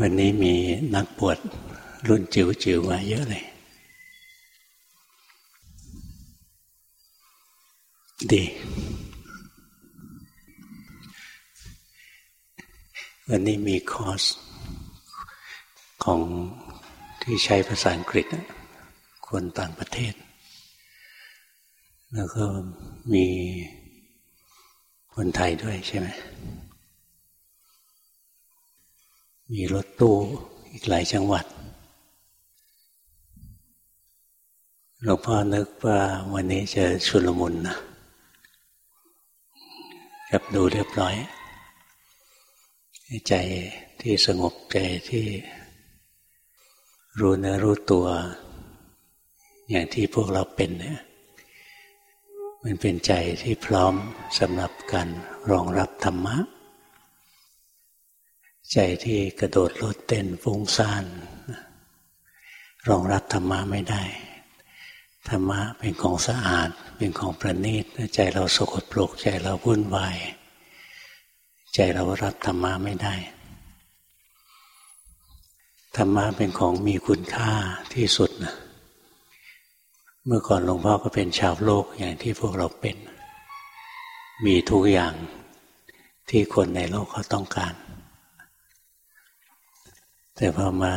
วันนี้มีนักบวชรุ่นจิ๋วจิ๋วมาเยอะเลย ดี วันนี้มีคอร์สของที่ใช้ภาษาอังกฤษคนต่างประเทศ แล้วก็มีคนไทยด้วยใช่ไหม มีรถตู้อีกหลายจังหวัดหลวงพ่อนึกว่าวันนี้จะชุลมุนนะกับดูเรียบร้อย ใจที่สงบใจที่รู้เนื้อรู้ตัว อย่างที่พวกเราเป็นเนี่ยมันเป็นใจที่พร้อมสำหรับการรองรับธรรมะ ใจที่กระโดดโลดเต้นฟุ้งซ่านรองรับธรรมะไม่ได้ ธรรมะเป็นของสะอาด เป็นของประณีตใจเราสกปรกใจเราวุ่นวาย ใจเรารับธรรมะไม่ได้ ธรรมะเป็นของมีคุณค่าที่สุดนะเมื่อก่อนหลวงพ่อก็เป็นชาวโลกอย่างที่พวกเราเป็น มีทุกอย่างที่คนในโลกเขาต้องการ แต่พอมา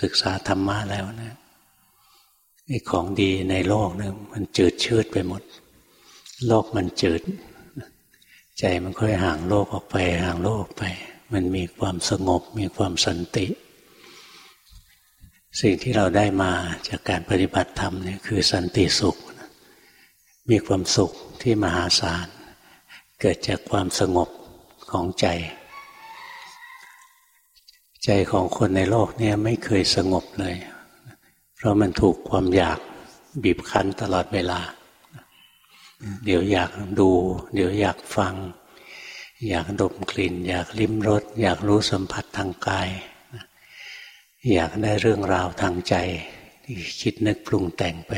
ศึกษาธรรมะแล้วนะไอ้ของดีในโลกเนี่ยมันจืดชืดไปหมด โลกมันจืด ใจมันค่อยห่างโลกออกไป ห่างโลกไป มันมีความสงบ มีความสันติ สิ่งที่เราได้มาจากการปฏิบัติธรรมเนี่ยคือสันติสุข มีความสุขที่มหาศาล เกิดจากความสงบของใจ ใจของคนในโลกเนี่ยไม่เคยสงบเลย เพราะมันถูกความอยากบีบคั้นตลอดเวลา เดี๋ยวอยากดู เดี๋ยวอยากฟัง อยากดมกลิ่น อยากลิ้มรส อยากรู้สัมผัสทางกาย อยากได้เรื่องราวทางใจที่คิดนึกปรุงแต่งไป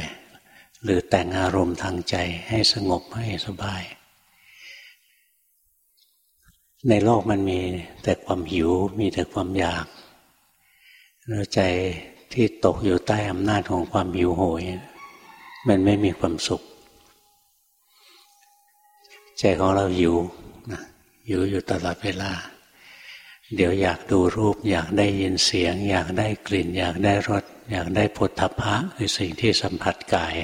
หรือแต่งอารมณ์ทางใจให้สงบให้สบาย ในโลกมันมีแต่ความหิวมีแต่ความอยากแล้วใจที่ตกอยู่ใต้อำนาจของความหิวโหย มันไม่มีความสุข ใจของเราหิวนะหิวอยู่ตลอดเวลา เดี๋ยวอยากดูรูป อยากได้ยินเสียง อยากได้กลิ่น อยากได้รสอยากได้ผลทพะคือสิ่งที่สัมผัสกาย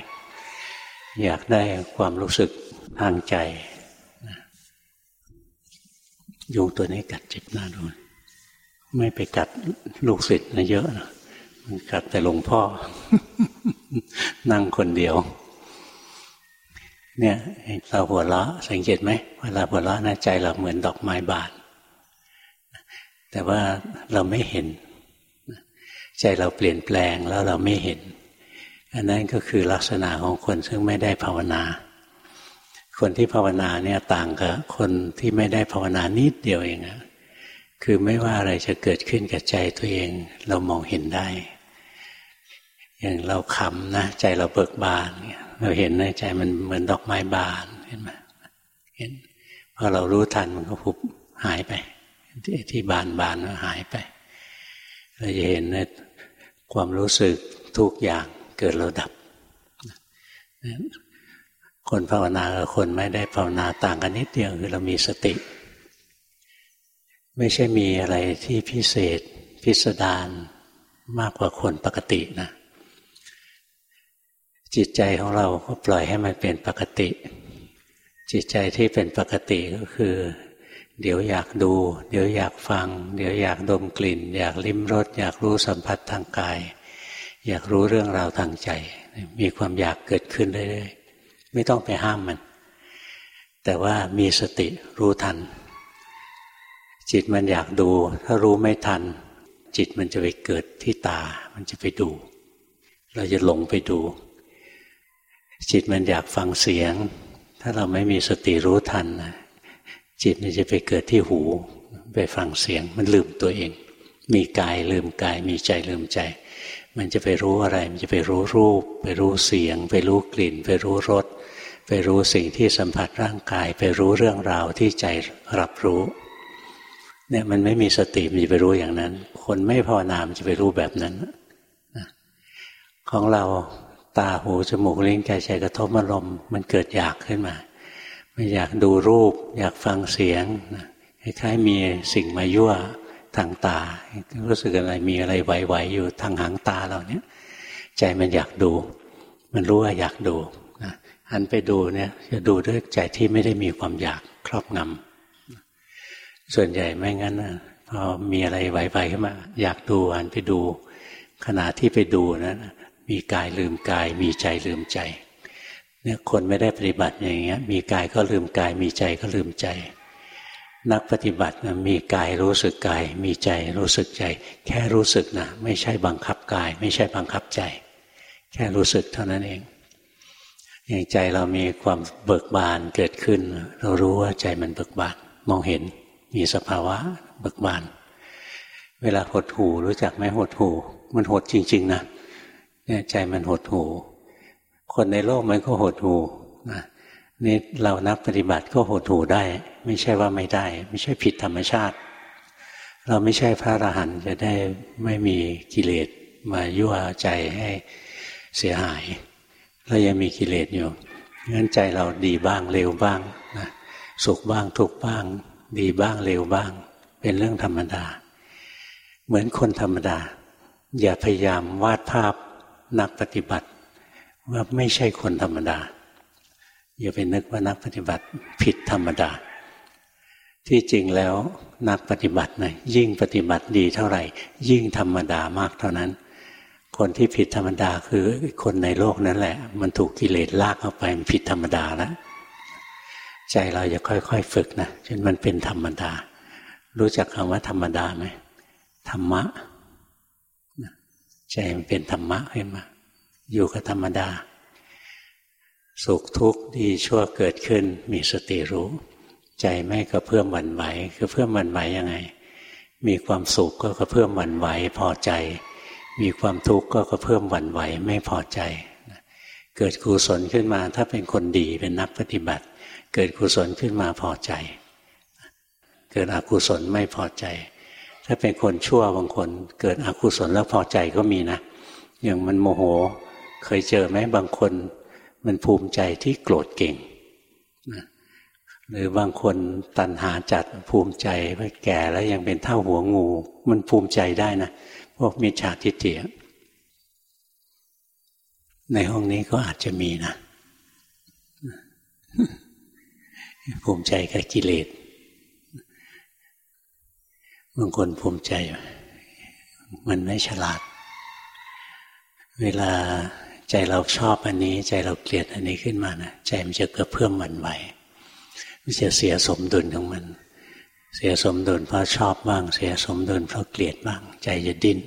อยากได้ความรู้สึกทางใจ ยุงตัวนี้กัดเจ็บหน้าดูไม่ไปกัดลูกศิษย์นะเยอะนะมันกัดแต่หลวงพ่อ นั่งคนเดียว เนี่ยเราหัวเราะสังเกตไหมเวลาหัวเราะนะใจเราเหมือนดอกไม้บานแต่ว่าเราไม่เห็น ใจเราเปลี่ยนแปลงแล้วเราไม่เห็น อันนั้นก็คือลักษณะของคนซึ่งไม่ได้ภาวนา คนที่ภาวนาเนี่ยต่างกับคนที่ไม่ได้ภาวนานิดเดียวเองอะคือไม่ว่าอะไรจะเกิดขึ้นกับใจตัวเอง เรามองเห็นได้ อย่างเราขำนะใจเราเบิกบานเราเห็นในใจมันเหมือนดอกไม้บานเห็นไหมเห็นพอเรารู้ทันมันก็พุบหายไปที่ที่บานบานก็หายไป เราจะเห็นในความรู้สึกทุกอย่างเกิดเราดับ คนภาวนากับคนไม่ได้ภาวนาต่างกันนิดเดียวคือเรามีสติ ไม่ใช่มีอะไรที่พิเศษ พิสดารมากกว่าคนปกตินะ จิตใจของเราก็ปล่อยให้มันเป็นปกติ จิตใจที่เป็นปกติก็คือ เดี๋ยวอยากดู เดี๋ยวอยากฟัง เดี๋ยวอยากดมกลิ่น อยากลิ้มรสอยากรู้สัมผัสทางกาย อยากรู้เรื่องราวทางใจ มีความอยากเกิดขึ้นเรื่อย ไม่ต้องไปห้ามมัน แต่ว่ามีสติรู้ทัน จิตมันอยากดู ถ้ารู้ไม่ทัน จิตมันจะไปเกิดที่ตา มันจะไปดู เราจะหลงไปดู จิตมันอยากฟังเสียง ถ้าเราไม่มีสติรู้ทันนะจิตมันจะไปเกิดที่หู ไปฟังเสียง มันลืมตัวเอง มีกายลืมกาย มีใจลืมใจ มันจะไปรู้อะไร มันจะไปรู้รูป ไปรู้เสียง ไปรู้กลิ่น ไปรู้รส ไปรู้สิ่งที่สัมผัสร่างกาย ไปรู้เรื่องราวที่ใจรับรู้ เนี่ยมันไม่มีสติมันจะไปรู้อย่างนั้น คนไม่ภาวนามันจะไปรู้แบบนั้นของเราตาหูจมูกลิ้นกายใจกระทบอารมณ์มันเกิดอยากขึ้นมามันอยากดูรูป อยากฟังเสียงคล้ายๆมีสิ่งมายั่วทางตา รู้สึกอะไรมีอะไรไหวๆอยู่ทางหางตาเราเนี้ยใจมันอยากดู มันรู้ว่าอยากดู หันไปดูเนี่ยจะดูด้วยใจที่ไม่ได้มีความอยากครอบงำส่วนใหญ่ไม่งั้นนะพอมีอะไรไหวๆขึ้นมา อยากดูหันไปดู ขณะที่ไปดูนะมีกายลืมกาย มีใจลืมใจเนี่ยคนไม่ได้ปฏิบัติอย่างเงี้ย มีกายก็ลืมกาย มีใจก็ลืมใจ นักปฏิบัตินะมีกายรู้สึกกาย มีใจรู้สึกใจ แค่รู้สึกนะไม่ใช่บังคับกาย ไม่ใช่บังคับใจ แค่รู้สึกเท่านั้นเอง อย่างใจเรามีความเบิกบานเกิดขึ้น เรารู้ว่าใจมันเบิกบาน มองเห็นมีสภาวะเบิกบาน เวลาหดหูรู้จักไหมหดหูมันหดจริง ๆ นะเนี่ยใจมันหดหูคนในโลกมันก็หดหูนะนี่เรานักปฏิบัติก็หดหูได้ ไม่ใช่ว่าไม่ได้ ไม่ใช่ผิดธรรมชาติ เราไม่ใช่พระอรหันต์จะได้ไม่มีกิเลสมายั่วใจให้เสียหาย เรายังมีกิเลสอยู่งั้นใจเราดีบ้างเร็วบ้างนะสุขบ้างทุกบ้าง ดีบ้างเร็วบ้าง เป็นเรื่องธรรมดา เหมือนคนธรรมดา อย่าพยายามวาดภาพนักปฏิบัติ ว่าไม่ใช่คนธรรมดา อย่าไปนึกว่านักปฏิบัติผิดธรรมดา ที่จริงแล้วนักปฏิบัตินะยิ่งปฏิบัติดีเท่าไหร่ ยิ่งธรรมดามากเท่านั้น คนที่ผิดธรรมดาคือคนในโลกนั้นแหละ มันถูกกิเลสลากเข้าไปมันผิดธรรมดาแล้วใจเราจะค่อยๆฝึกนะจนมันเป็นธรรมดา รู้จักคำว่าธรรมดาไหมธรรมะใจมันเป็นธรรมะขึ้นมา อยู่กับธรรมดา สุขทุกข์ดีชั่วเกิดขึ้น มีสติรู้ ใจไม่กระเพื่อมหวั่นไหวกระเพื่อมหวั่นไหวยังไง มีความสุขก็กระเพื่อมหวั่นไหวพอใจ มีความทุกข์ก็กระเพื่มหวั่นไหวไม่พอใจ เกิดกุศลขึ้นมา ถ้าเป็นคนดีเป็นนักปฏิบัติ เกิดกุศลขึ้นมาพอใจ เกิดอกุศลไม่พอใจ ถ้าเป็นคนชั่วบางคน เกิดอกุศลแล้วพอใจก็มีนะ อย่างมันโมโห เคยเจอไหมบางคนมันภูมิใจที่โกรธเก่งหรือบางคนตัณหาจัดภูมิใจว่าแก่แล้วยังเป็นเท่าหัวงู มันภูมิใจได้นะ วกมิจฉาทิฏฐิในห้องนี้ก็อาจจะมีนะภูมิใจกับกิเลสบางคนภูมิใจ มันไม่ฉลาด เวลาใจเราชอบอันนี้ ใจเราเกลียดอันนี้ขึ้นมานะใจมันจะกระเพื่อมหวั่นไหวมันจะเสียสมดุลของมัน เสียสมดุลเพราะชอบบ้าง เสียสมดุลเพราะเกลียดบ้าง ใจจะดิ้น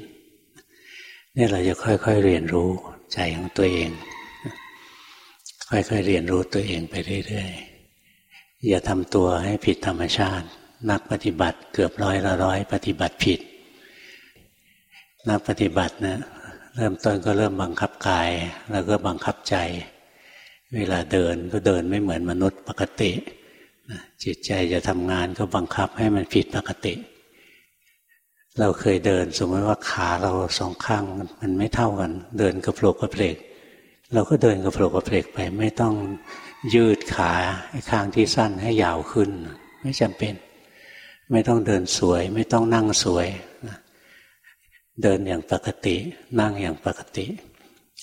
นี่เราจะค่อย ๆ เรียนรู้ใจของตัวเอง ค่อยๆเรียนรู้ตัวเองไปเรื่อยๆอย่าทำตัวให้ผิดธรรมชาติ นักปฏิบัติเกือบร้อยละร้อยปฏิบัติผิด นักปฏิบัตินะเริ่มต้นก็เริ่มบังคับกาย แล้วก็บังคับใจ เวลาเดินก็เดินไม่เหมือนมนุษย์ปกติ จิตใจจะทำงานก็บังคับให้มันผิดปกติ เราเคยเดิน สมมติว่าขาเราสองข้างมันไม่เท่ากัน เดินกระโผลกกระเพลกเราก็เดินกระโผลกกระเพลกไป ไม่ต้องยืดขาข้างที่สั้นให้ยาวขึ้น ไม่จำเป็น ไม่ต้องเดินสวย ไม่ต้องนั่งสวย เดินอย่างปกติ นั่งอย่างปกติ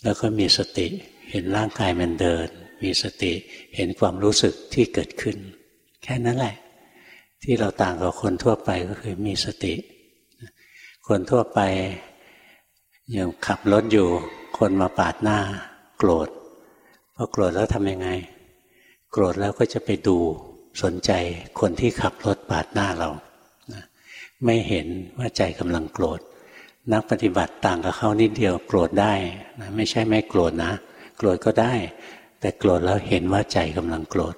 แล้วก็มีสติเห็นร่างกายมันเดิน มีสติเห็นความรู้สึกที่เกิดขึ้น แค่นั้นแหละ ที่เราต่างกับคนทั่วไปก็คือมีสติ คนทั่วไปอย่างขับรถอยู่ คนมาปาดหน้า โกรธพอโกรธแล้วทำยังไง โกรธแล้วก็จะไปดูสนใจคนที่ขับรถปาดหน้าเรา ไม่เห็นว่าใจกำลังโกรธ นักปฏิบัติต่างกับเขานิดเดียวโกรธได้นะไม่ใช่ไม่โกรธนะ โกรธก็ได้ แต่โกรธแล้วเห็นว่าใจกำลังโกรธ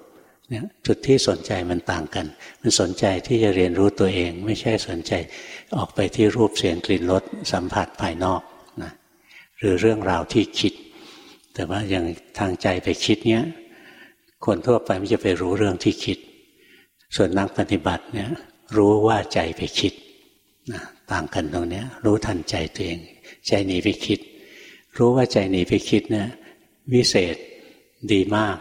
เนี่ยจุดที่สนใจมันต่างกัน มันสนใจที่จะเรียนรู้ตัวเอง ไม่ใช่สนใจออกไปที่รูปเสียงกลิ่นรสสัมผัสภายนอกนะหรือเรื่องราวที่คิด แต่ว่าอย่างทางใจไปคิดเนี้ยคนทั่วไปไม่จะไปรู้เรื่องที่คิด ส่วนนักปฏิบัติเนี่ยรู้ว่าใจไปคิดนะต่างกันตรงนี้รู้ทันใจตัวเอง ใจหนีไปคิด รู้ว่าใจหนีไปคิดเนี่ยวิเศษดีมาก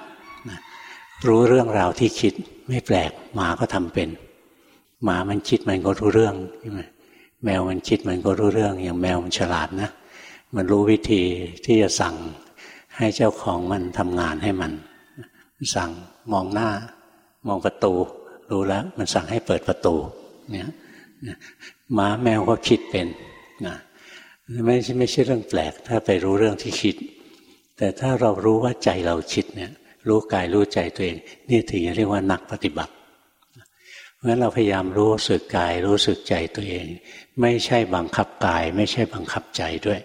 รู้เรื่องราวที่คิดไม่แปลกหมาก็ทำเป็น หมามันคิดมันก็รู้เรื่องใช่ไหมแมวมันคิดมันก็รู้เรื่องอย่างแมวมันฉลาดนะ มันรู้วิธีที่จะสั่งให้เจ้าของมันทำงานให้มัน สั่งมองหน้า มองประตู รู้แล้ว มันสั่งให้เปิดประตูเนี่ยหมาแมวก็คิดเป็นนะไม่ใช่ไม่ใช่เรื่องแปลก ถ้าไปรู้เรื่องที่คิด แต่ถ้าเรารู้ว่าใจเราคิดเนี่ย รู้กายรู้ใจตัวเองนี่ถึงจะเรียกว่านักปฏิบัติเพราะฉะนั้นเราพยายามรู้สึกกายรู้สึกใจตัวเอง ไม่ใช่บังคับกาย ไม่ใช่บังคับใจด้วย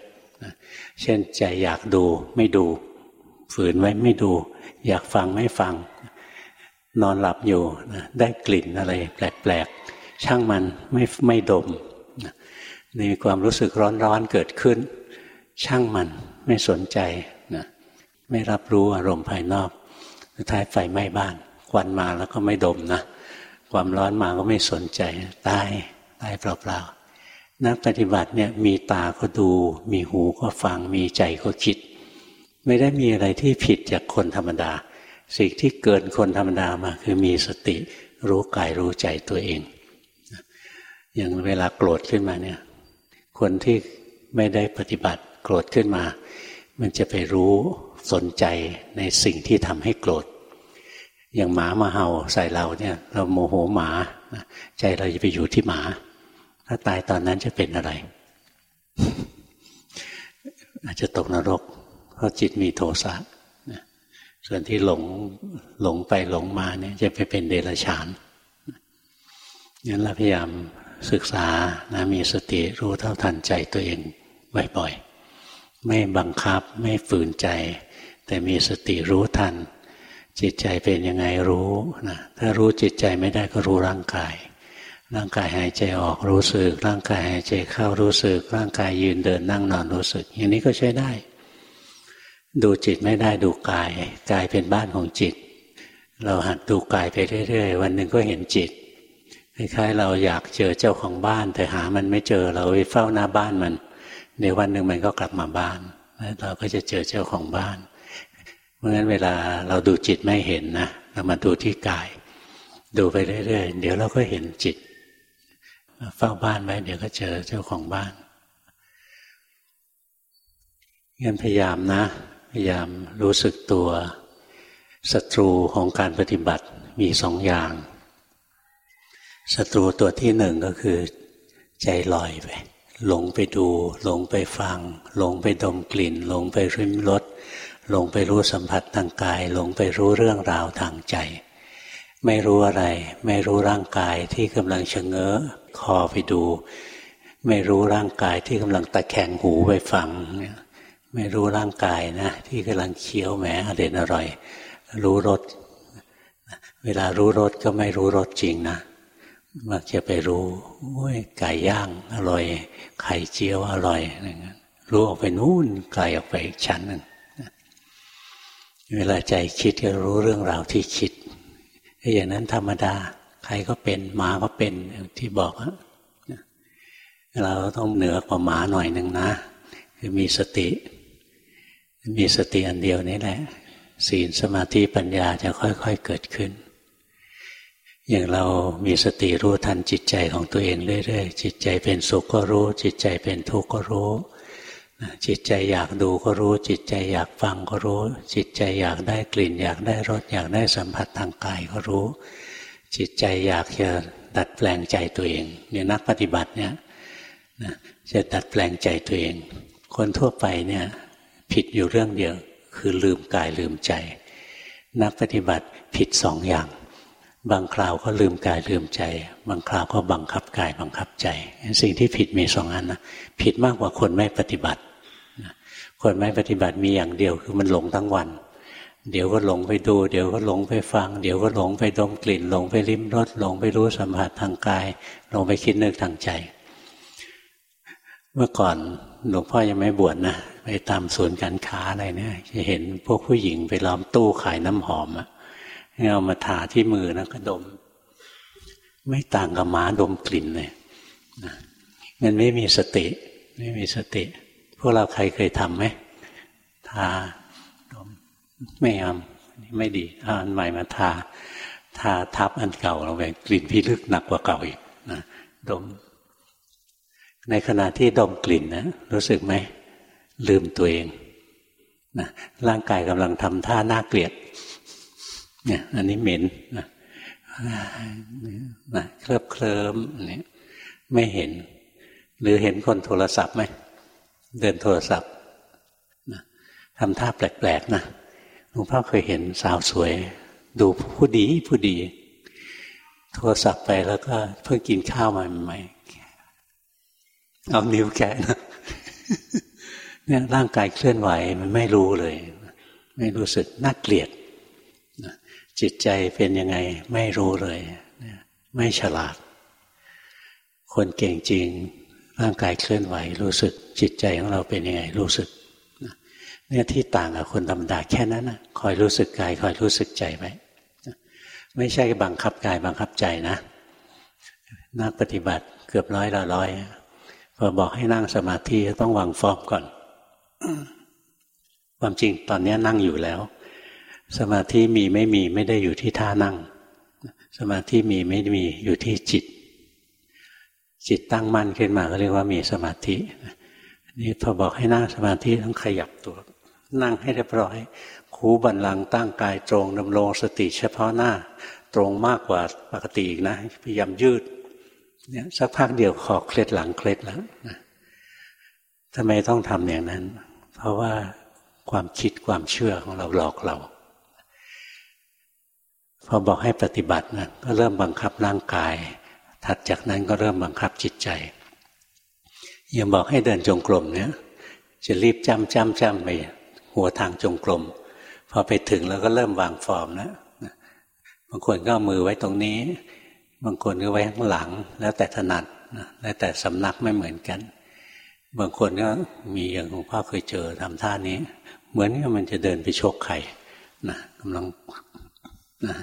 เช่นใจอยากดูไม่ดู ฝืนไว้ไม่ดู อยากฟังไม่ฟัง นอนหลับอยู่ได้กลิ่นอะไร แปลกๆช่างมันไม่ไม่ดมมีความรู้สึกร้อนๆเกิดขึ้น ช่างมันไม่สนใจนะไม่รับรู้อารมณ์ภายนอก ท้ายไฟไหม้บ้านควันมาแล้วก็ไม่ดมนะความร้อนมาก็ไม่สนใจตายตายเปล่าๆนักปฏิบัติเนี่ยมีตาก็ดู มีหูก็ฟังมีใจก็คิด ไม่ได้มีอะไรที่ผิดจากคนธรรมดา สิ่งที่เกินคนธรรมดามา คือมีสติรู้กายรู้ใจตัวเองอย่างเวลาโกรธขึ้นมาเนี่ย คนที่ไม่ได้ปฏิบัติโกรธขึ้นมา มันจะไปรู้ สนใจในสิ่งที่ทำให้โกรธ อย่างหมามาเห่าใส่เราเนี่ย เราโมโหหมาใจเราจะไปอยู่ที่หมา ถ้าตายตอนนั้นจะเป็นอะไร อาจจะตกนรก เพราะจิตมีโทสะส่วนที่หลงหลงไปหลงมาเนี่ย จะไปเป็นเดรัจฉานงั้นเราพยายามศึกษานะมีสติรู้เท่าทันใจตัวเองบ่อยๆ ไม่บังคับไม่ฝืนใจ แต่มีสติรู้ทัน จิตใจเป็นยังไงรู้นะถ้ารู้จิตใจไม่ได้ก็รู้ร่างกาย ร่างกายหายใจออกรู้สึก ร่างกายหายใจเข้ารู้สึก ร่างกายยืนเดินนั่งนอนรู้สึก อย่างนี้ก็ใช้ได้ ดูจิตไม่ได้ดูกายกายเป็นบ้านของจิต เราหัดดูกายไปเรื่อยๆ วันหนึ่งก็เห็นจิตคล้ายๆเราอยากเจอเจ้าของบ้าน แต่หามันไม่เจอเราไปเฝ้าหน้าบ้านมันในวันหนึ่งมันก็กลับมาบ้าน เราก็จะเจอเจ้าของบ้าน เพราะฉะนั้นเวลาเราดูจิตไม่เห็นนะเรามาดูที่กาย ดูไปเรื่อยๆเดี๋ยวเราก็เห็นจิตเฝ้าบ้านไว้เดี๋ยวก็เจอเจ้าของบ้านงั้นพยายามนะ พยายามรู้สึกตัวศัตรูของการปฏิบัติมีสองอย่างศัตรูตัวที่หนึ่งก็คือใจลอยไป หลงไปดู หลงไปฟัง หลงไปดมกลิ่น หลงไปริมรส หลงไปรู้สัมผัสทางกาย หลงไปรู้เรื่องราวทางใจ ไม่รู้อะไร ไม่รู้ร่างกายที่กำลังชะเง้อคอไปดู ไม่รู้ร่างกายที่กำลังตะแคงหูไปฟังไม่รู้ร่างกายนะที่กำลังเคี้ยวแหมอร่อยอร่อย รู้รสเวลารู้รสก็ไม่รู้รสจริงนะมักจะไปรู้ไก่ย่างอร่อย ไข่เจียวอร่อยอะไรเงี้ยรู้ออกไปนู่นไกลออกไปอีกชั้นหนึ่ง เวลาใจคิดก็รู้เรื่องราวที่คิดอย่างนั้นธรรมดา ใครก็เป็นหมาก็เป็นที่บอกเราต้องเหนือกว่าหมาหน่อยหนึ่งนะ คือมีสติ มีสติอันเดียวนี้แหละ ศีลสมาธิปัญญาจะค่อย ๆเกิดขึ้น อย่างเรามีสติรู้ทันจิตใจของตัวเองเรื่อยๆจิตใจเป็นสุขก็รู้ จิตใจเป็นทุกข์ก็รู้ จิตใจอยากดูก็รู้ จิตใจอยากฟังก็รู้ จิตใจอยากได้กลิ่น อยากได้รสอยากได้สัมผัสทางกายก็รู้ จิตใจอยากจะดัดแปลงใจตัวเองเนี่ยนักปฏิบัติเนี่ยจะดัดแปลงใจตัวเอง คนทั่วไปเนี่ยผิดอยู่เรื่องเดียวคือลืมกายลืมใจ นักปฏิบัติผิดสองอย่าง บางคราวก็ลืมกายลืมใจ บางคราวก็บังคับกายบังคับใจ สิ่งที่ผิดมีสองอันนะผิดมากกว่าคนไม่ปฏิบัติ คนไม่ปฏิบัติมีอย่างเดียวคือมันหลงทั้งวัน เดี๋ยวก็หลงไปดู เดี๋ยวก็หลงไปฟัง เดี๋ยวก็หลงไปดมกลิ่น หลงไปลิ้มรสหลงไปรู้สัมผัสทางกาย หลงไปคิดนึกทางใจ เมื่อก่อนหลวงพ่อยังไม่บวชนะไปตามศูนย์การค้าอะไรเนี่ยจะเห็นพวกผู้หญิงไปล้อมตู้ขายน้ำหอมอะเอามาทาที่มือนะก็ดม ไม่ต่างกับหมาดมกลิ่นเลยนะมันไม่มีสติ ไม่มีสติ พวกเราใครเคยทำไหมทาดมไม่เอานี่ไม่ดีเอาอันใหม่มาทา ทาทับอันเก่าลงไปกลิ่นพิลึกหนักกว่าเก่าอีกนะดม ในขณะที่ดมกลิ่นนะรู้สึกไหมลืมตัวเองนะร่างกายกำลังทำท่าน่าเกลียดเนี่ยอันนี้เหม็นนะนะเคลิบเคลิ้มนี่ไม่เห็น หรือเห็นคนโทรศัพท์ไหม เดินโทรศัพท์นะทำท่าแปลกๆนะหลวงพ่อเคยเห็นสาวสวย ดูผู้ดีผู้ดี โทรศัพท์ไปแล้วก็เพิ่งกินข้าวมาใหม่เอานิ้วแกะนะเนี่ยร่างกายเคลื่อนไหวมันไม่รู้เลย ไม่รู้สึกน่าเกลียดจิตใจเป็นยังไงไม่รู้เลย ไม่ฉลาด คนเก่งจริง ร่างกายเคลื่อนไหวรู้สึกจิตใจของเราเป็นยังไงรู้สึกเนี่ยที่ต่างกับคนธรรมดาแค่นั้นนะคอยรู้สึกกายคอยรู้สึกใจไว้ไม่ใช่บังคับกายบังคับใจนะ นักปฏิบัติเกือบร้อยละร้อยพอบอกให้นั่งสมาธิต้องวางฟอร์มก่อน ความจริงตอนนี้นั่งอยู่แล้ว สมาธิมีไม่มีไม่ได้อยู่ที่ท่านั่ง สมาธิมีไม่มีอยู่ที่จิต จิตตั้งมั่นขึ้นมาก็เรียกว่ามีสมาธินี่พอบอกให้นั่งสมาธิต้องขยับตัว นั่งให้เรียบร้อย คูบันลังตั้งกายตรงดำรงสติเฉพาะหน้า ตรงมากกว่าปกติอีกนะ พยายามยืดเนี่ยสักพักเดียวขอเคล็ดหลังเคล็ดแล้วทำไมต้องทำอย่างนั้น เพราะว่าความคิดความเชื่อของเราหลอกเรา พอบอกให้ปฏิบัตินะก็เริ่มบังคับร่างกาย ถัดจากนั้นก็เริ่มบังคับจิตใจยังบอกให้เดินจงกรมเนี่ยจะรีบจำจำจำไปหัวทางจงกรมพอไปถึงแล้วก็เริ่มวางฟอร์มนะบางคนก็มือไว้ตรงนี้ บางคนก็ไว้ข้างหลัง แล้วแต่ถนัดแล้วแต่สำนักไม่เหมือนกัน บางคนก็มีอย่างหลวงพ่อเคยเจอทำท่านี้ เหมือนกับมันจะเดินไปโชกไข่นะกำลังนะ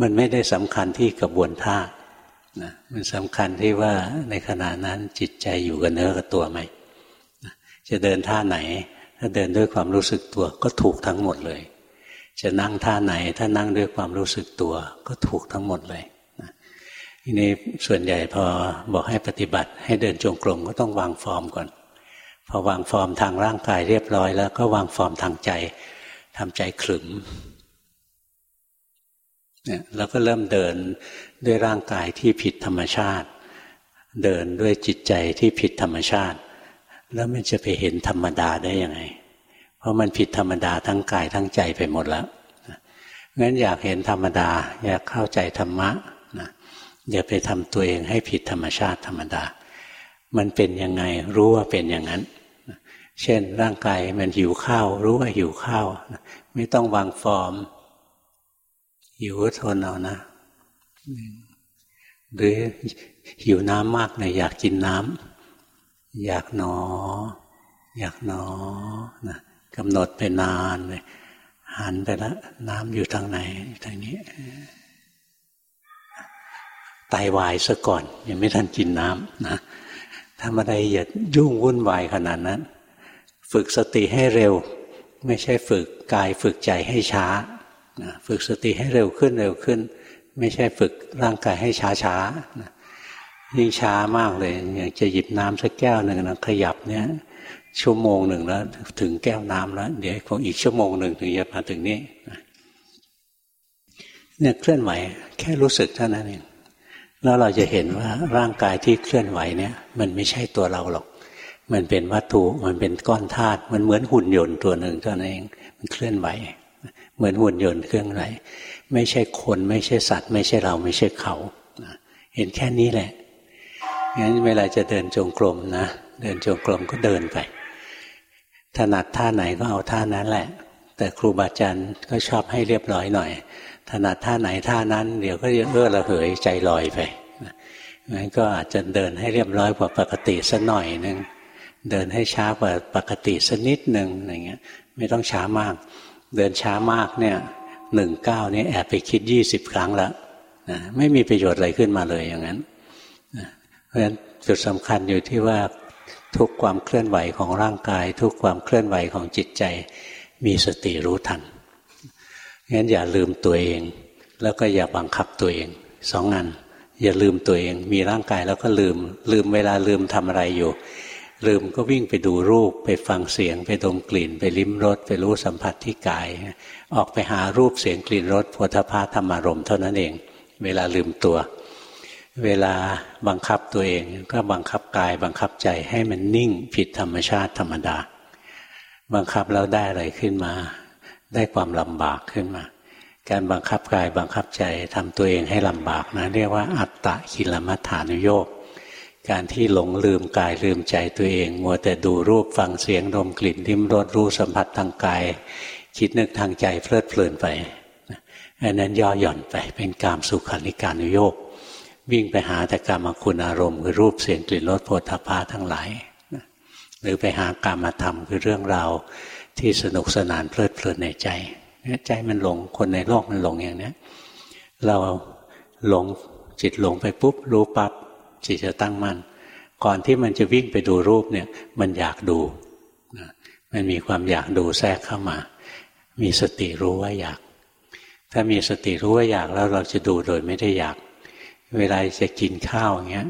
มันไม่ได้สำคัญที่กระบวนท่านะมันสำคัญที่ว่าในขณะนั้นจิตใจอยู่กับเนื้อกับตัวไหมจะเดินท่าไหน ถ้าเดินด้วยความรู้สึกตัวก็ถูกทั้งหมดเลย จะนั่งท่าไหน ถ้านั่งด้วยความรู้สึกตัว ก็ถูกทั้งหมดเลยทีนี้ส่วนใหญ่พอบอกให้ปฏิบัติ ให้เดินจงกรมก็ต้องวางฟอร์มก่อน พอวางฟอร์มทางร่างกายเรียบร้อย แล้วก็วางฟอร์มทางใจทำใจขลุ่ม เนี่ยแล้วก็เริ่มเดินด้วยร่างกายที่ผิดธรรมชาติ เดินด้วยจิตใจที่ผิดธรรมชาติ แล้วมันจะไปเห็นธรรมดาได้ยังไง เพราะมันผิดธรรมดาทั้งกายทั้งใจไปหมดแล้วงั้นอยากเห็นธรรมดา อยากเข้าใจธรรมะนะอย่าไปทำตัวเองให้ผิดธรรมชาติธรรมดา มันเป็นยังไงรู้ว่าเป็นอย่างนั้น เช่นร่างกายมันหิวข้าว รู้ว่าหิวข้าว ไม่ต้องวางฟอร์ม หิวทนเอานะ หรือหิวน้ำมากเลยอยากกินน้ำอยากหนอ อยากหนอนะกำหนดไปนานเลยหันไปแล้วน้ำอยู่ทางไหนทางนี้ไตาวายซะก่อน ยังไม่ทันกินน้ำนะทำอะไรอย่ายุ่งวุ่นวายขนาดนั้น ฝึกสติให้เร็ว ไม่ใช่ฝึกกายฝึกใจให้ช้า ฝึกสติให้เร็วขึ้นเร็วขึ้น ไม่ใช่ฝึกร่างกายให้ช้าช้ายิ่งช้ามากเลยอย่ากจะหยิบน้ำสักแก้วหนึ่งนะขยับเนี่ยชั่วโมงหนึ่งแล้ว ถึงแก้วน้ำแล้ว เดี๋ยวคงอีกชั่วโมงหนึ่งถึงจะมาถึงนี้เนี่ยเคลื่อนไหว แค่รู้สึกเท่านั้นเองแล้วเราจะเห็นว่าร่างกายที่เคลื่อนไหวเนี่ย มันไม่ใช่ตัวเราหรอก มันเป็นวัตถุมันเป็นก้อนธาตุมันเหมือนหุ่นยนต์ตัวหนึ่งเท่านั้นเอง มันเคลื่อนไหว เหมือนหุ่นยนต์เครื่องไรไม่ใช่คนไม่ใช่สัตว์ ไม่ใช่เราไม่ใช่เขาเห็นแค่นี้แหละงั้นเวลาจะเดินจงกรมนะเดินจงกรมก็เดินไปถนัดท่าไหนก็เอาท่านั้นแหละ แต่ครูบาอาจารย์ก็ชอบให้เรียบร้อยหน่อย ถนัดท่าไหนท่านั้น เดี๋ยวก็เอื้อระเหยใจลอยไปงั้นก็อาจจะเดินให้เรียบร้อยกว่าปกติสักหน่อยนึงเดินให้ช้ากว่าปกติสักนิดหนึ่งอะไรเงี้ย ไม่ต้องช้ามาก เดินช้ามากเนี่ยหนึ่งเก้านี่แอบไปคิดยี่สิบครั้งแล้วนะไม่มีประโยชน์อะไรขึ้นมาเลยอย่างนั้นนะเพราะฉะนั้นจุดสำคัญอยู่ที่ว่าทุกความเคลื่อนไหวของร่างกาย ทุกความเคลื่อนไหวของจิตใจ มีสติรู้ทันงั้นอย่าลืมตัวเอง แล้วก็อย่าบังคับตัวเองสองงานอย่าลืมตัวเอง มีร่างกายแล้วก็ลืม ลืมเวลาลืมทำอะไรอยู่ ลืมก็วิ่งไปดูรูป ไปฟังเสียง ไปดมกลิ่น ไปลิ้มรสไปรู้สัมผัสที่กาย ออกไปหารูปเสียงกลิ่นรสพุทธภาธรรมารมเท่านั้นเอง เวลาลืมตัว เวลาบังคับตัวเองก็บังคับกายบังคับใจให้มันนิ่งผิดธรรมชาติธรรมดา บังคับแล้วได้อะไรขึ้นมา ได้ความลำบากขึ้นมา การบังคับกายบังคับใจทำตัวเองให้ลำบากนะเรียกว่าอัตตะคิลมัฏฐานุโยก การที่หลงลืมกายลืมใจตัวเอง มัวแต่ดูรูปฟังเสียงดมกลิ่นริมรสรู้สัมผัสทางกาย คิดนึกทางใจเพลิดเพลินไปอันนั้นย่อหย่อนไปเป็นกามสุขานิการุโยกวิ่งไปหาแต่กรรมคุณอารมณ์คือรูปเสียงกลิ่นรสโผฏฐพาทั้งหลายหรือไปหากรรมธรรมคือเรื่องราวที่สนุกสนานเพลิดเพลินในใจใจมันหลงคนในโลกมันหลงอย่างนี้เราหลงจิตหลงไปปุ๊บรู้ปับ๊บ จิตจะตั้งมั่น ก่อนที่มันจะวิ่งไปดูรูปเนี่ย มันอยากดูมันมีความอยากดูแทรกเข้ามา มีสติรู้ว่าอยาก ถ้ามีสติรู้ว่าอยากแล้วเราจะดูโดยไม่ได้อยาก เวลาจะกินข้าวอย่างเงี้ย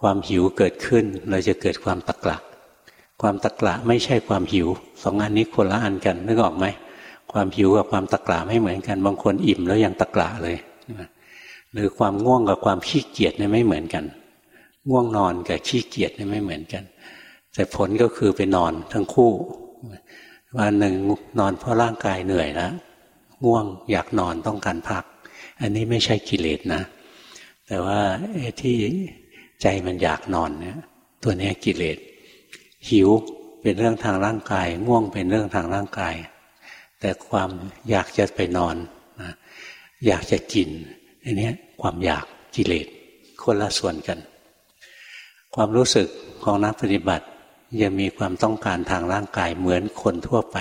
ความหิวเกิดขึ้น เราจะเกิดความตะกละความตะกละไม่ใช่ความหิว สองอันนี้คนละอันกันนึกออกไหม ความหิวกับความตะกราไม่เหมือนกัน บางคนอิ่มแล้วยังตะกราเลย หรือความง่วงกับความขี้เกียจเนี่ยไม่เหมือนกัน ง่วงนอนกับขี้เกียจเนี่ยไม่เหมือนกัน แต่ผลก็คือไปนอนทั้งคู่ วันหนึ่งนอนเพราะร่างกายเหนื่อยแล้วง่วงอยากนอนต้องการพัก อันนี้ไม่ใช่กิเลสนะ แต่ว่าที่ใจมันอยากนอนเนี่ย ตัวนี้กิเลสหิวเป็นเรื่องทางร่างกาย ง่วงเป็นเรื่องทางร่างกาย แต่ความอยากจะไปนอนนะอยากจะกิน อันนี้ความอยากกิเลสคนละส่วนกัน ความรู้สึกของนักปฏิบัติยังมีความต้องการทางร่างกายเหมือนคนทั่วไป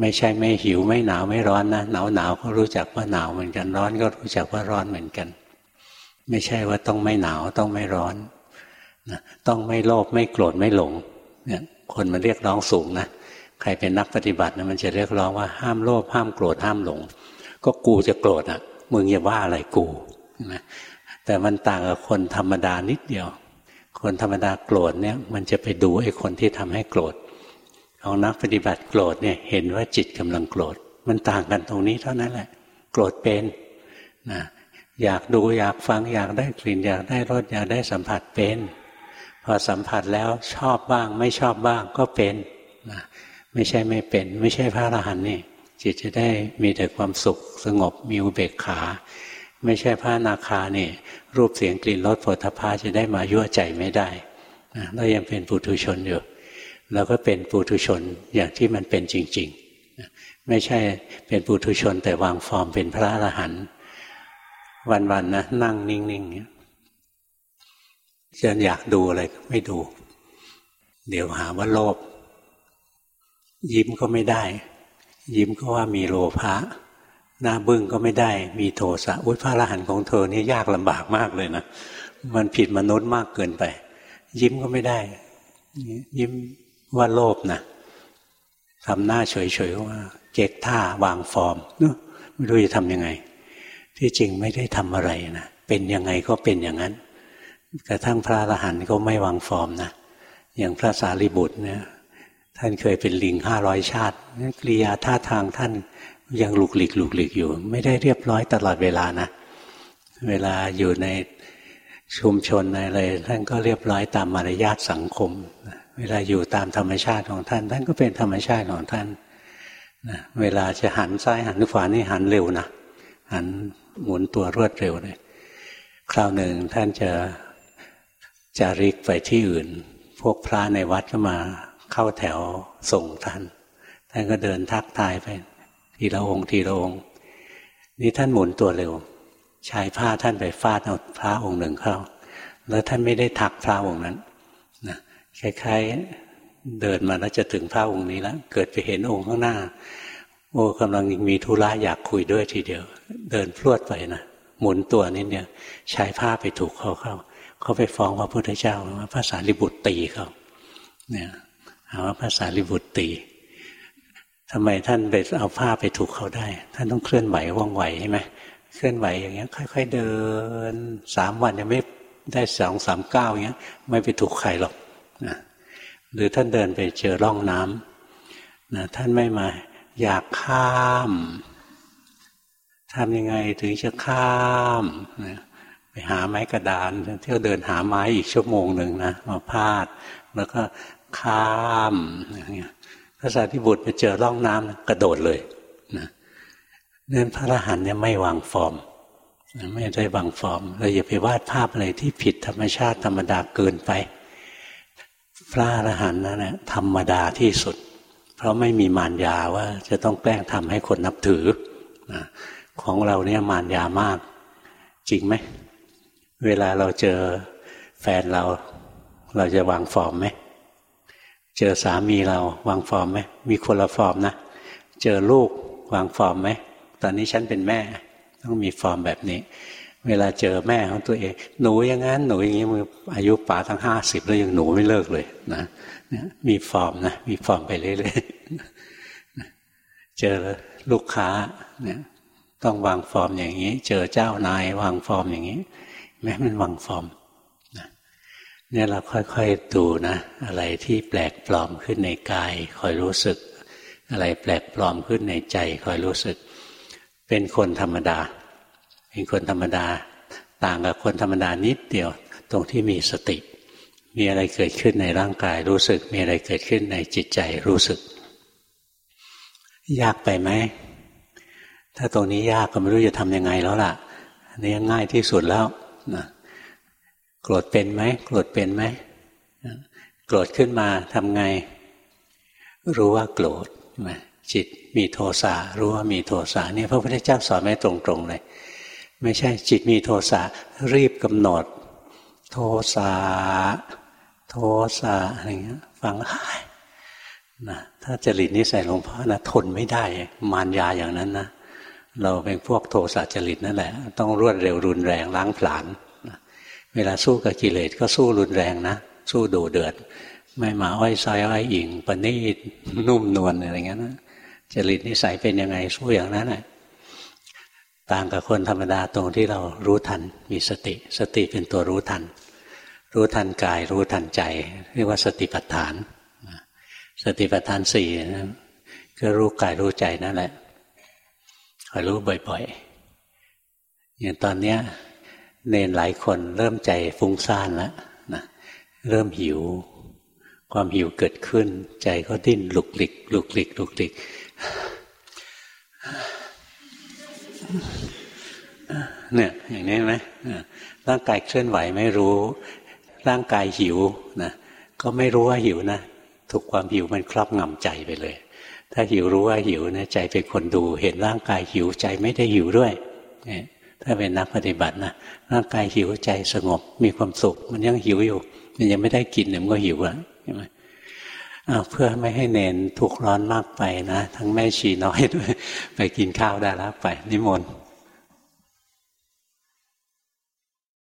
ไม่ใช่ไม่หิวไม่หนาวไม่ร้อนนะหนาวหนาวก็รู้จักว่าหนาวเหมือนกันร้อนก็รู้จักว่าร้อนเหมือนกัน ไม่ใช่ว่าต้องไม่หนาวต้องไม่ร้อนนะต้องไม่โลภไม่โกรธไม่หลงเนี่ยคนมันเรียกร้องสูงนะใครเป็นนักปฏิบัตินะมันจะเรียกร้องว่าห้ามโลภห้ามโกรธห้ามหลง ก็กูจะโกรธอะ มึงอย่าว่าอะไรกูนะแต่มันต่างกับคนธรรมดานิดเดียว คนธรรมดาโกรธเนี่ย มันจะไปดูไอ้คนที่ทำให้โกรธของนักปฏิบัติโกรธเนี่ย เห็นว่าจิตกำลังโกรธ มันต่างกันตรงนี้เท่านั้นแหละ โกรธเป็นนะอยากดูอยากฟังอยากได้กลิ่นอยากได้รสอยากได้สัมผัสเป็น พอสัมผัสแล้วชอบบ้าง ไม่ชอบบ้างก็เป็นนะไม่ใช่ไม่เป็น ไม่ใช่พระอรหันต์นี่ จิตจะได้มีแต่ความสุขสงบมีอุเบกขา ไม่ใช่พระนาคานี่รูปเสียงกลิ่นรสผลทพาจะได้มายั่วใจไม่ได้เรายังเป็นปุถุชนอยู่เราก็เป็นปุถุชนอย่างที่มันเป็นจริงๆ ไม่ใช่เป็นปุถุชนแต่วางฟอร์มเป็นพระอรหันต์วันๆนะนั่งนิ่งๆจะอยากดูอะไรไม่ดู เดี๋ยวหาว่าโลภยิ้มก็ไม่ได้ ยิ้มก็ว่ามีโลภะหน้าบึ้งก็ไม่ได้มีโทสะอุ้ยพระอรหันต์ของเธอนี่ยากลำบากมากเลยนะมันผิดมนุษย์มากเกินไป ยิ้มก็ไม่ได้ ยิ้มว่าโลภนะทำหน้าเฉยๆว่า เก๊กท่าวางฟอร์มเนาะไม่รู้จะทำยังไง ที่จริงไม่ได้ทำอะไรนะเป็นยังไงก็เป็นอย่างนั้น กระทั่งพระอรหันต์ก็ไม่วางฟอร์มนะอย่างพระสารีบุตรเนี่ย ท่านเคยเป็นลิงห้าร้อยชาติกริยาท่าทางท่านยังหลุกหลีกหลุกหลีกอยู่ ไม่ได้เรียบร้อยตลอดเวลานะ เวลาอยู่ในชุมชนในอะไรท่านก็เรียบร้อยตามมารยาทสังคม เวลาอยู่ตามธรรมชาติของท่าน ท่านก็เป็นธรรมชาติของท่านนะเวลาจะหันซ้ายหันขวานี่หันเร็วนะหันหมุนตัวรวดเร็วเลยคราวหนึ่งท่านจะจาริกไปที่อื่น พวกพระในวัดก็มา เข้าแถวส่งท่าน ท่านก็เดินทักทายไป ทีละองค์ทีละองค์ นี่ท่านหมุนตัวเร็ว ชายผ้าท่านไปฟาดเอาพระองค์หนึ่งเข้า แล้วท่านไม่ได้ทักพระองค์นั้นนะคล้ายๆเดินมาแล้วจะถึงพระองค์นี้แล้วเกิดไปเห็นองค์ข้างหน้า โอ้กำลังมีธุระอยากคุยด้วยทีเดียว เดินพลวดไปนะหมุนตัวนิดเดียวใช้ผ้าไปถูกเขาเข้า เขาไปฟ้องพระพุทธเจ้าว่าภาษาลิบุตรตีเขาเนี่ย หาว่าภาษาลิบุตรตีทำไมท่านไปเอาผ้าไปถูกเขาได้ ท่านต้องเคลื่อนไหวว่องไหวใช่ไหมเคลื่อนไหวอย่างเงี้ย ค่อยๆเดินสามวันยังไม่ได้สองสามเก้าอย่างเงี้ย ไม่ไปถูกใครหรอกนะหรือท่านเดินไปเจอร่องน้ำนะท่านไม่มา อยากข้ามทำยังไงถึงจะข้ามนะไปหาไม้กระดานเที่ยวเดินหาไม้อีกชั่วโมงหนึ่งนะมาพาด แล้วก็ ข้ามอย่างเงี้ยพระสารีบุตรไปเจอร่องน้ำกระโดดเลยนะนั่นพระอรหันต์เนี่ยไม่วางฟอร์มไม่ได้วางฟอร์มเราอย่าไปวาดภาพอะไรที่ผิดธรรมชาติธรรมดาเกินไป พระอรหันต์นั่นแหละธรรมดาที่สุด เพราะไม่มีมารยาว่าจะต้องแกล้งทำให้คนนับถือนะของเราเนี่ยมารยามาก จริงไหม เวลาเราเจอแฟนเรา เราจะวางฟอร์มไหม เจอสามีเราวางฟอร์มไหมมีคนละฟอร์มนะ เจอลูกวางฟอร์มไหมตอนนี้ฉันเป็นแม่ ต้องมีฟอร์มแบบนี้ เวลาเจอแม่ของตัวเอง หนูอย่างนั้นหนูอย่างนี้เมื่ออายุปาตั้งห้าสิบแล้วยังหนูไม่เลิกเลยนะมีฟอร์มนะมีฟอร์มไปเรื่อยๆเจอลูกค้าเนี่ยต้องวางฟอร์มอย่างนี้ เจอเจ้านาย วางฟอร์มอย่างนี้ แม้มันวางฟอร์ม เนี่ยเราค่อยๆดูนะ อะไรที่แปลกปลอมขึ้นในกาย คอยรู้สึก อะไรแปลกปลอมขึ้นในใจ คอยรู้สึก เป็นคนธรรมดา เป็นคนธรรมดา ต่างกับคนธรรมดานิดเดียว ตรงที่มีสติ มีอะไรเกิดขึ้นในร่างกายรู้สึก มีอะไรเกิดขึ้นในจิตใจรู้สึก ยากไปไหมถ้าตรงนี้ยากก็ไม่รู้จะทำยังไงแล้วล่ะนนี้ง่ายที่สุดแล้วนะ โกรธเป็นไหมโกรธเป็นไหมโกรธขึ้นมาทำไง รู้ว่าโกรธจิตมีโทสะรู้ว่ามีโทสะนี่พระพุทธเจ้าสอนไม่ตรงๆเลย ไม่ใช่จิตมีโทสะรีบกำหนด โทสะโทสะอะไรเงี้ยฟังนะถ้าจริตนิสัยหลวงพ่อนะทนไม่ได้มารยาอย่างนั้นนะเราเป็นพวกโทสะจริตนั่นแหละ ต้องรวดเร็วรุนแรงล้างผลาญ เวลาสู้กับกิเลสก็สู้รุนแรงนะ สู้ดูเดือด ไม่มาอ้อยซอยอ้อยอิงปณีตนุ่มนวลอะไรเงี้ยนะจริตนิสัยเป็นยังไงสู้อย่างนั้นแหละต่างกับคนธรรมดาตรงที่เรารู้ทันมีสติ สติเป็นตัวรู้ทัน รู้ทันกาย รู้ทันใจ เรียกว่าสติปัฏฐาน สติปัฏฐานสี่นะก็รู้กายรู้ใจนั่นแหละคอยรู้บ่อยๆอย่างตอนเนี้ย เนนหลายคนเริ่มใจฟุ้งซ่านแล้วนะเริ่มหิว ความหิวเกิดขึ้น ใจก็ดิ้นหลุกหลิกหลุกหลิกหลุกหลิกเนี่ยอย่างนี้ไหมร่างกายเคลื่อนไหวไม่รู้ ร่างกายหิวนะก็ไม่รู้ว่าหิวนะถูกความหิวมันครอบงำใจไปเลย ถ้าหิวรู้ว่าหิวนะใจเป็นคนดู เห็นร่างกายหิวใจไม่ได้หิวด้วย ถ้าเป็นนักปฏิบัตินะร่างกายหิวใจสงบ มีความสุข มันยังหิวอยู่ มันยังไม่ได้กินเนี่ยมันก็หิวแล้วใช่ไหมเพื่อไม่ให้เนนทุกร้อนมากไปนะ ทั้งแม่ชีน้อยด้วย ไปกินข้าวได้แล้วไปนิมนต์